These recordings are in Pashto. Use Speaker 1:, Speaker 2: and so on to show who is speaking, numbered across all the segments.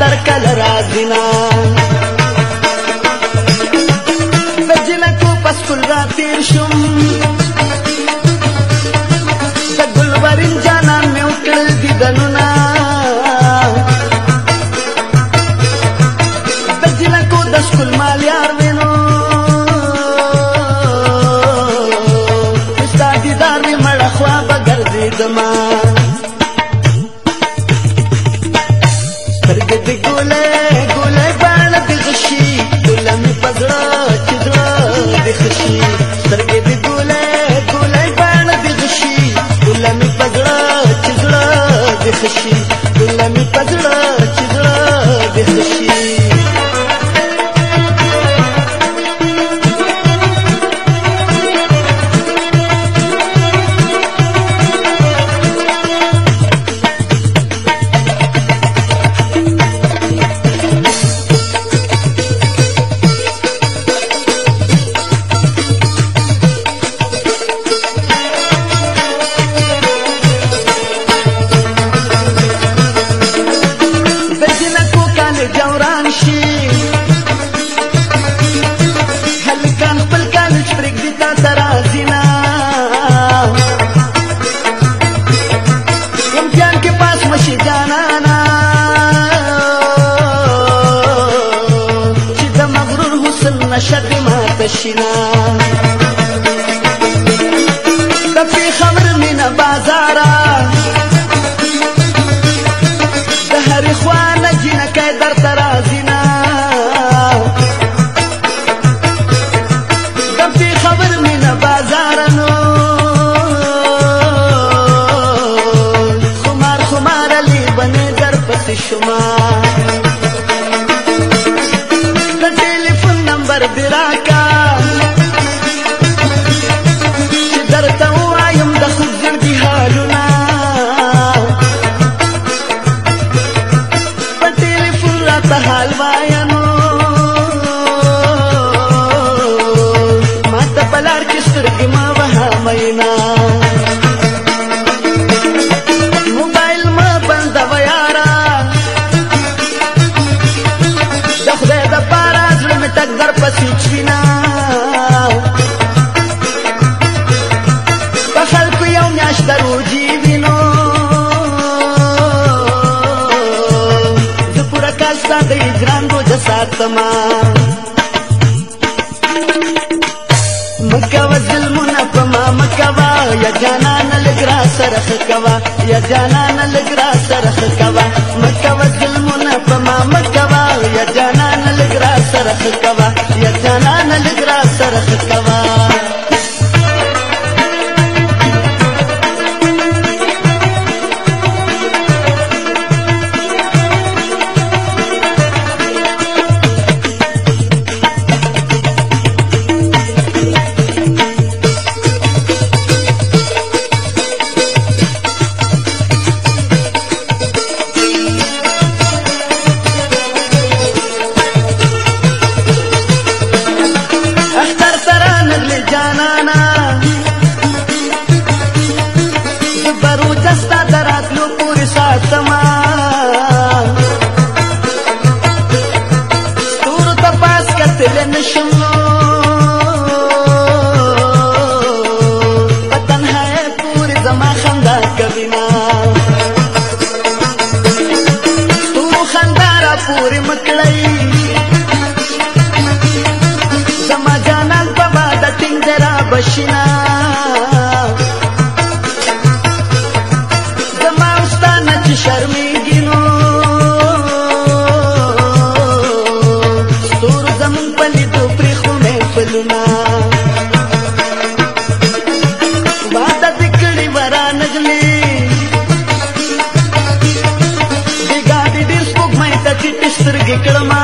Speaker 1: دفتر کل راځینا بجنه کو پس کول را تیر شم د ګلورین جانان مې وکړل دیدنونه بجنه کو د شکل مال یار وینو ستا دیدار مې مړ خوا بغرزیدما पर बिरा مکوا ظلمونه کوما مکوا یا جانان لګرا سرخ کوا یا جانان لګرا سرخ کوا مکوا ظلمونه کوما مکوا یا جانان لګرا سرخ کوا یا جانان لګرا سرخ کوا پرو جستا دراتلو پوری ساتما ستورو تا پاس کتل نشم پتنهای پوری زما خندا کبینا ستورو خندا را پوری مکڑی زما جانان بابا دا تنگ درا بشنا سترګې کړما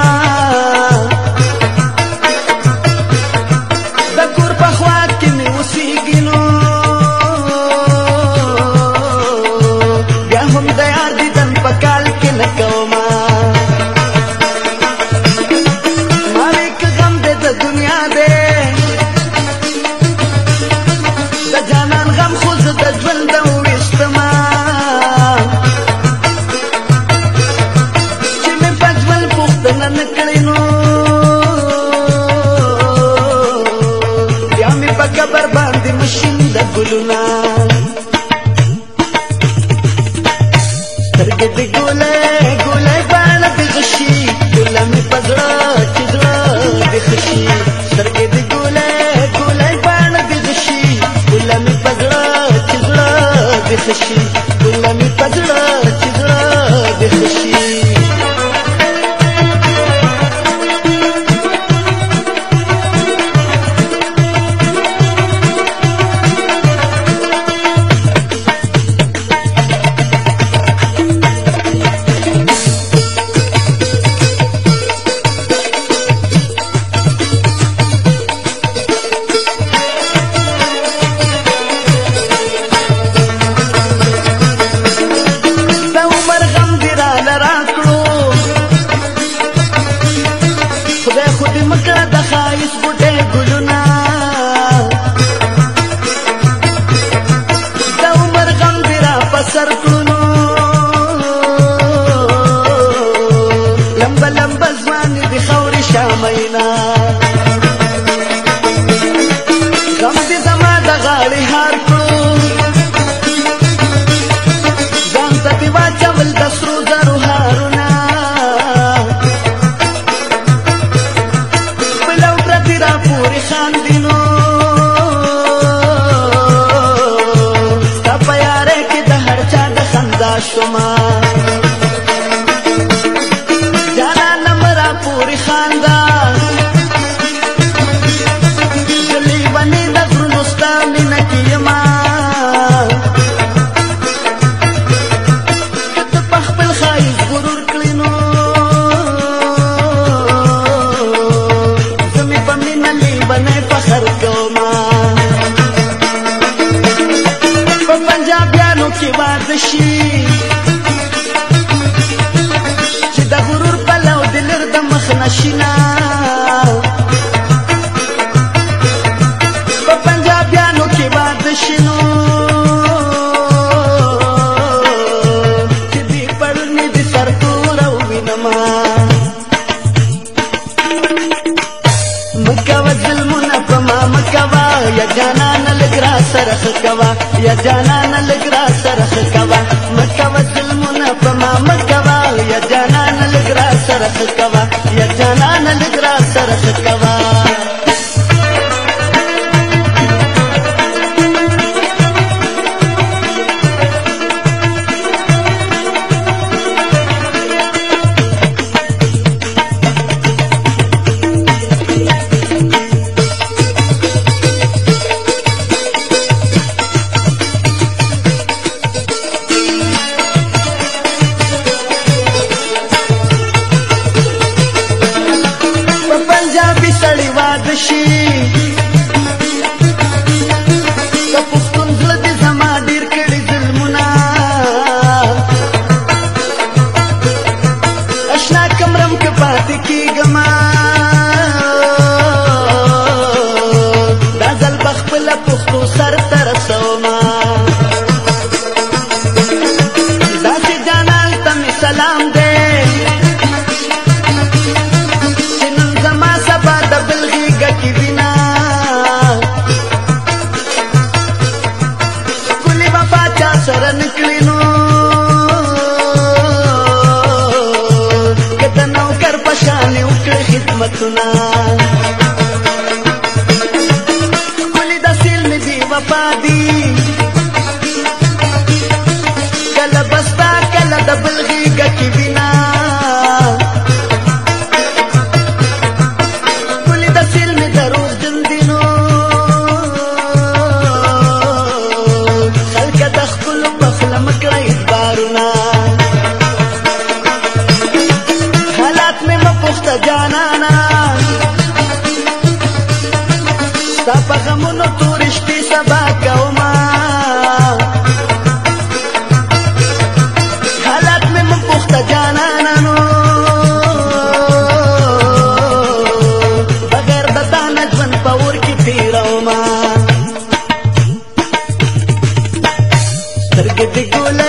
Speaker 1: سر کړو لمبا لمبا ځوان دي خور شامینا غم دې زما د غاړې هار کړو ځان ته دې واچول د سرو زرو هارونه بلو پرتی را پورې خاندینو खुशी caballo खुशी دي کله بستا کله د بلغي کې जगत गुल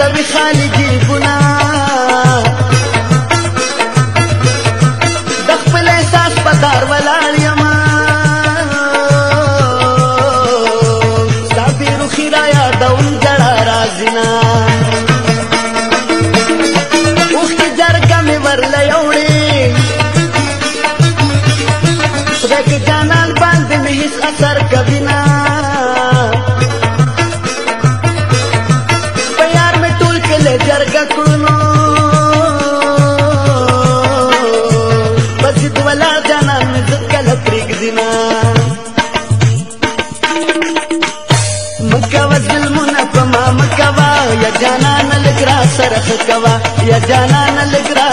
Speaker 1: کوي خالی جیبونه د خپل احساس په کار ولاړ یم ستا بې روخي را یادوم ژړه راځي نه اوښکې جرګه مې ورله یوړې خدای کې جانان باندې مې هېڅ اثر کوي نه چې جرګه کړو نو بس د ولا جانان مې ځکه پرېږدي نه مکه ظلمونه په ما مکه یا جانان لګرا سره کوا یا جانان لګرا